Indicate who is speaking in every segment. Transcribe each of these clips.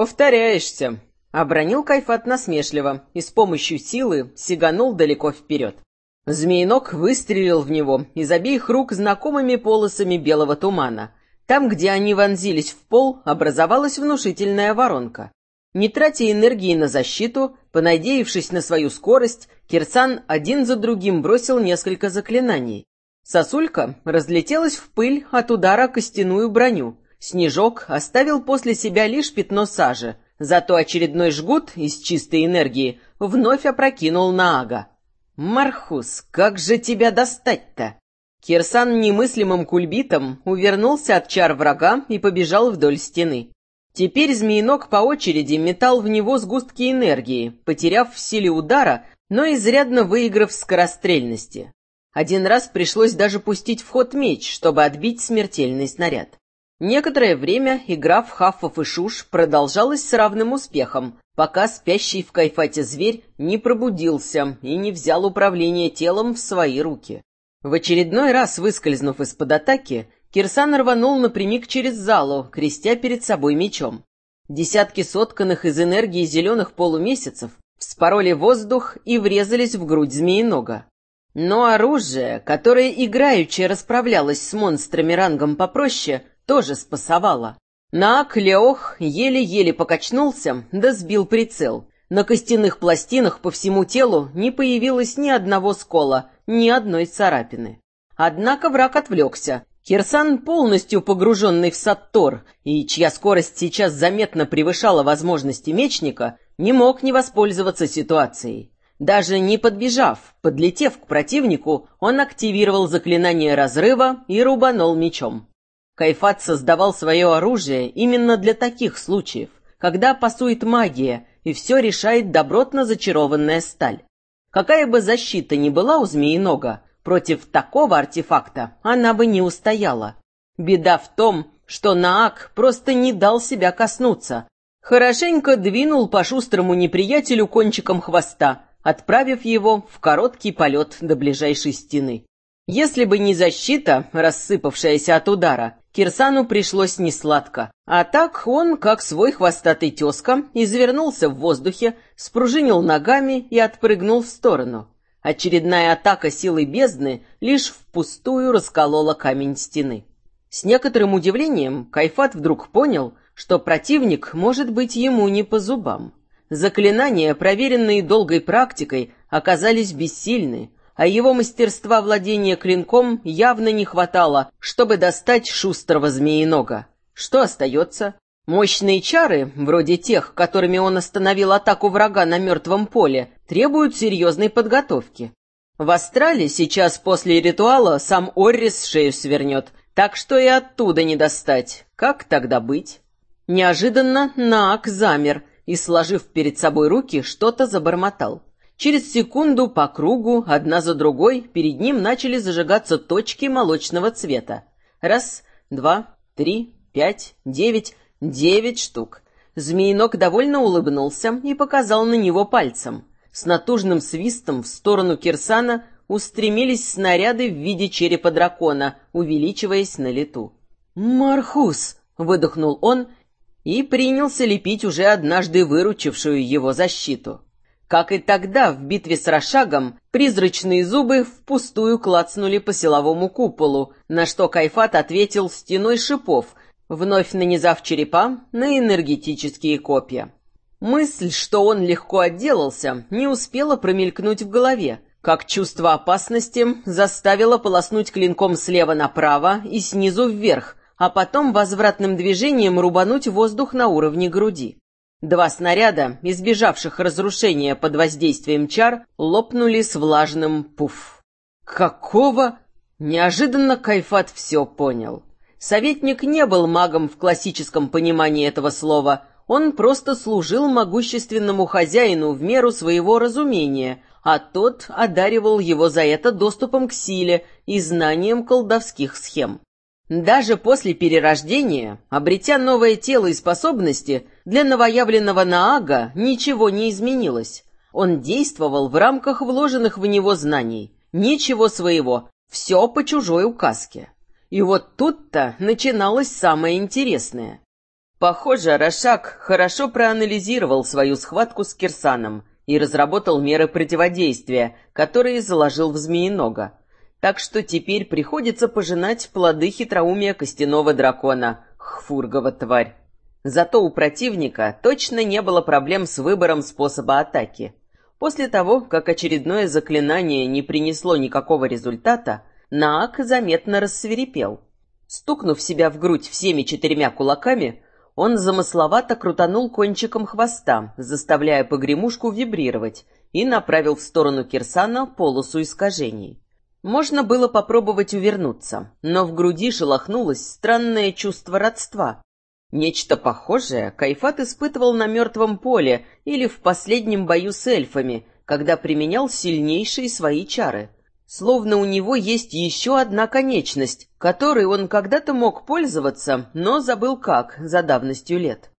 Speaker 1: «Повторяешься», — обронил Кайфат насмешливо и с помощью силы сиганул далеко вперед. Змеинок выстрелил в него из обеих рук знакомыми полосами белого тумана. Там, где они вонзились в пол, образовалась внушительная воронка. Не тратя энергии на защиту, понадеявшись на свою скорость, Кирсан один за другим бросил несколько заклинаний. Сосулька разлетелась в пыль от удара костяную броню. Снежок оставил после себя лишь пятно сажи, зато очередной жгут из чистой энергии вновь опрокинул на Ага. «Мархус, как же тебя достать-то?» Кирсан немыслимым кульбитом увернулся от чар врага и побежал вдоль стены. Теперь змеинок по очереди метал в него сгустки энергии, потеряв в силе удара, но изрядно выиграв в скорострельности. Один раз пришлось даже пустить в ход меч, чтобы отбить смертельный снаряд. Некоторое время игра в хаффов и шуш продолжалась с равным успехом, пока спящий в кайфате зверь не пробудился и не взял управление телом в свои руки. В очередной раз, выскользнув из-под атаки, Кирсан рванул напрямик через залу, крестя перед собой мечом. Десятки сотканных из энергии зеленых полумесяцев вспороли воздух и врезались в грудь змеинога. Но оружие, которое играючи расправлялось с монстрами рангом попроще, тоже спасовало. Наак Леох еле-еле покачнулся, да сбил прицел. На костяных пластинах по всему телу не появилось ни одного скола, ни одной царапины. Однако враг отвлекся. Кирсан, полностью погруженный в Саттор, и чья скорость сейчас заметно превышала возможности мечника, не мог не воспользоваться ситуацией. Даже не подбежав, подлетев к противнику, он активировал заклинание разрыва и рубанул мечом. Кайфат создавал свое оружие именно для таких случаев, когда пасует магия, и все решает добротно зачарованная сталь. Какая бы защита ни была у змеинога, против такого артефакта она бы не устояла. Беда в том, что Наак просто не дал себя коснуться. Хорошенько двинул по шустрому неприятелю кончиком хвоста, отправив его в короткий полет до ближайшей стены. Если бы не защита, рассыпавшаяся от удара, Кирсану пришлось несладко. А так он, как свой хвостатый тезка, извернулся в воздухе, спружинил ногами и отпрыгнул в сторону. Очередная атака силы бездны лишь впустую расколола камень стены. С некоторым удивлением Кайфат вдруг понял, что противник может быть ему не по зубам. Заклинания, проверенные долгой практикой, оказались бессильны, а его мастерства владения клинком явно не хватало, чтобы достать шустрого змеенога. Что остается? Мощные чары, вроде тех, которыми он остановил атаку врага на мертвом поле, требуют серьезной подготовки. В Астрале сейчас после ритуала сам Оррис шею свернет, так что и оттуда не достать. Как тогда быть? Неожиданно Наак замер и, сложив перед собой руки, что-то забормотал. Через секунду по кругу, одна за другой, перед ним начали зажигаться точки молочного цвета. Раз, два, три, пять, девять, девять штук. Змеинок довольно улыбнулся и показал на него пальцем. С натужным свистом в сторону Кирсана устремились снаряды в виде черепа дракона, увеличиваясь на лету. «Мархус!» — выдохнул он и принялся лепить уже однажды выручившую его защиту. Как и тогда, в битве с Рошагом, призрачные зубы впустую клацнули по силовому куполу, на что Кайфат ответил стеной шипов, вновь нанизав черепа на энергетические копья. Мысль, что он легко отделался, не успела промелькнуть в голове, как чувство опасности заставило полоснуть клинком слева направо и снизу вверх, а потом возвратным движением рубануть воздух на уровне груди. Два снаряда, избежавших разрушения под воздействием чар, лопнули с влажным пуф. «Какого?» Неожиданно Кайфат все понял. Советник не был магом в классическом понимании этого слова, он просто служил могущественному хозяину в меру своего разумения, а тот одаривал его за это доступом к силе и знанием колдовских схем. Даже после перерождения, обретя новое тело и способности, для новоявленного Наага ничего не изменилось. Он действовал в рамках вложенных в него знаний. Ничего своего, все по чужой указке. И вот тут-то начиналось самое интересное. Похоже, Рошак хорошо проанализировал свою схватку с Кирсаном и разработал меры противодействия, которые заложил в Змеинога. Так что теперь приходится пожинать плоды хитроумия костяного дракона, хфургова тварь. Зато у противника точно не было проблем с выбором способа атаки. После того, как очередное заклинание не принесло никакого результата, Наак заметно рассверепел. Стукнув себя в грудь всеми четырьмя кулаками, он замысловато крутанул кончиком хвоста, заставляя погремушку вибрировать, и направил в сторону Кирсана полосу искажений. Можно было попробовать увернуться, но в груди шелохнулось странное чувство родства. Нечто похожее Кайфат испытывал на мертвом поле или в последнем бою с эльфами, когда применял сильнейшие свои чары — Словно у него есть еще одна конечность, которой он когда-то мог пользоваться, но забыл как, за давностью лет.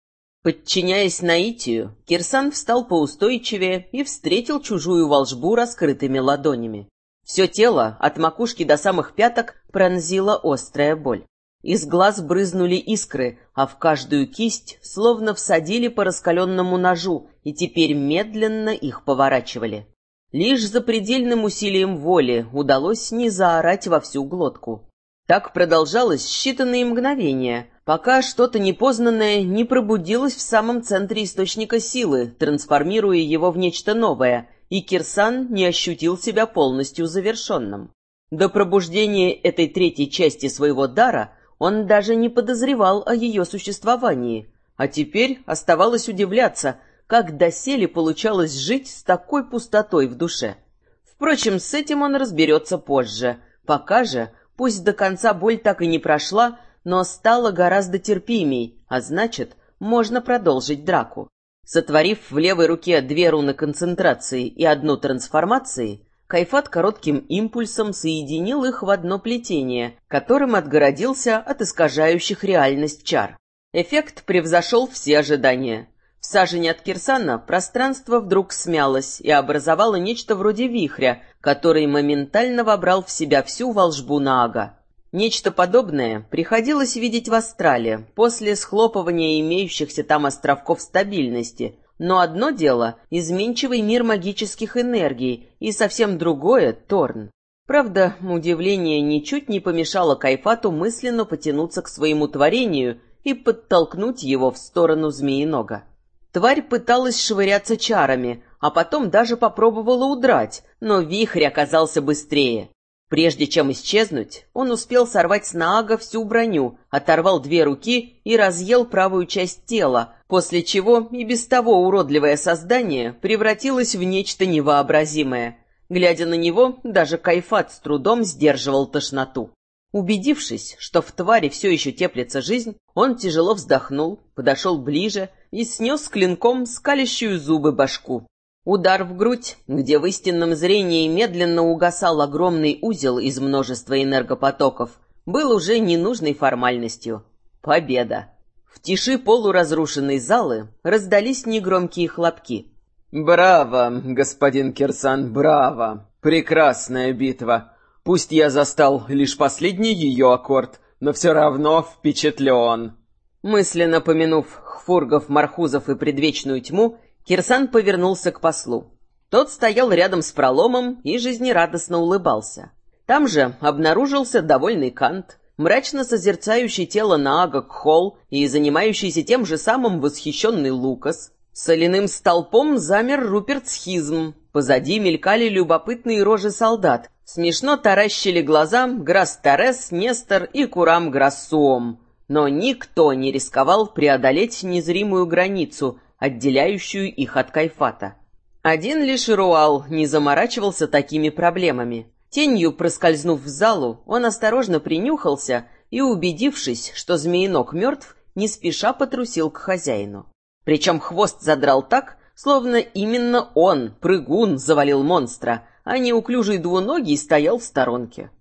Speaker 1: Подчиняясь наитию, Кирсан встал поустойчивее и встретил чужую волжбу раскрытыми ладонями. Все тело, от макушки до самых пяток, пронзила острая боль. Из глаз брызнули искры, а в каждую кисть словно всадили по раскаленному ножу и теперь медленно их поворачивали. Лишь за предельным усилием воли удалось не заорать во всю глотку. Так продолжалось считанные мгновения, пока что-то непознанное не пробудилось в самом центре источника силы, трансформируя его в нечто новое, и Кирсан не ощутил себя полностью завершенным. До пробуждения этой третьей части своего дара он даже не подозревал о ее существовании, а теперь оставалось удивляться — как доселе получалось жить с такой пустотой в душе. Впрочем, с этим он разберется позже. Пока же, пусть до конца боль так и не прошла, но стала гораздо терпимей, а значит, можно продолжить драку. Сотворив в левой руке две руны концентрации и одну трансформации, Кайфат коротким импульсом соединил их в одно плетение, которым отгородился от искажающих реальность чар. Эффект превзошел все ожидания. В сажене от Кирсана пространство вдруг смялось и образовало нечто вроде вихря, который моментально вобрал в себя всю волжбу Наага. Нечто подобное приходилось видеть в Астрале после схлопывания имеющихся там островков стабильности, но одно дело — изменчивый мир магических энергий, и совсем другое — Торн. Правда, удивление ничуть не помешало Кайфату мысленно потянуться к своему творению и подтолкнуть его в сторону Змеинога. Тварь пыталась швыряться чарами, а потом даже попробовала удрать, но вихрь оказался быстрее. Прежде чем исчезнуть, он успел сорвать с Наага всю броню, оторвал две руки и разъел правую часть тела, после чего и без того уродливое создание превратилось в нечто невообразимое. Глядя на него, даже Кайфат с трудом сдерживал тошноту. Убедившись, что в твари все еще теплится жизнь, он тяжело вздохнул, подошел ближе и снес клинком скалящую зубы башку. Удар в грудь, где в истинном зрении медленно угасал огромный узел из множества энергопотоков, был уже ненужной формальностью. Победа! В тиши полуразрушенной залы раздались негромкие хлопки.
Speaker 2: «Браво, господин Кирсан, браво! Прекрасная битва! Пусть я застал лишь последний ее аккорд, но все равно впечатлен!»
Speaker 1: Мысленно помянув Хфургов, Мархузов и предвечную тьму, Кирсан повернулся к послу. Тот стоял рядом с проломом и жизнерадостно улыбался. Там же обнаружился довольный Кант, мрачно созерцающий тело Наага Кхол и занимающийся тем же самым восхищенный Лукас. Соляным столпом замер Руперт Схизм. Позади мелькали любопытные рожи солдат. Смешно таращили глаза Грас Торес, Нестор и Курам Грассуом но никто не рисковал преодолеть незримую границу, отделяющую их от Кайфата. Один лишь Руал не заморачивался такими проблемами. Тенью проскользнув в залу, он осторожно принюхался и, убедившись, что змеинок мертв, не спеша потрусил к хозяину. Причем хвост задрал так, словно именно он, прыгун, завалил монстра, а неуклюжий двуногий стоял в сторонке.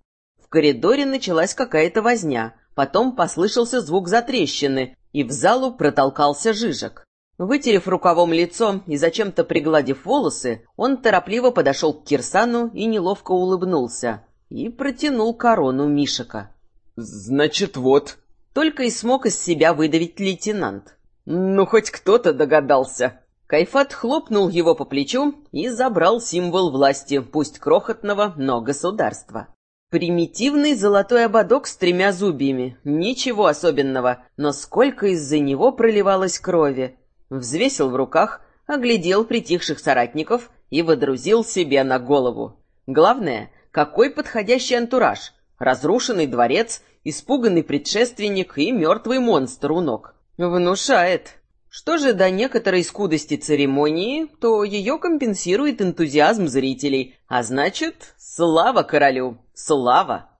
Speaker 1: В коридоре началась какая-то возня, Потом послышался звук затрещины, и в залу протолкался Жижик. Вытерев рукавом лицо и зачем-то пригладив волосы, он торопливо подошел к Кирсану и неловко улыбнулся. И протянул корону Мишика.
Speaker 2: «Значит, вот...»
Speaker 1: только и смог из себя выдавить лейтенант.
Speaker 2: «Ну, хоть кто-то догадался».
Speaker 1: Кайфат хлопнул его по плечу и забрал символ власти, пусть крохотного, но государства. Примитивный золотой ободок с тремя зубьями. Ничего особенного, но сколько из-за него проливалось крови. Взвесил в руках, оглядел притихших соратников и водрузил себе на голову. Главное, какой подходящий антураж. Разрушенный дворец, испуганный предшественник и мертвый монстр у ног. Внушает. Что же до некоторой скудости церемонии, то ее компенсирует энтузиазм зрителей, а значит, слава королю, слава!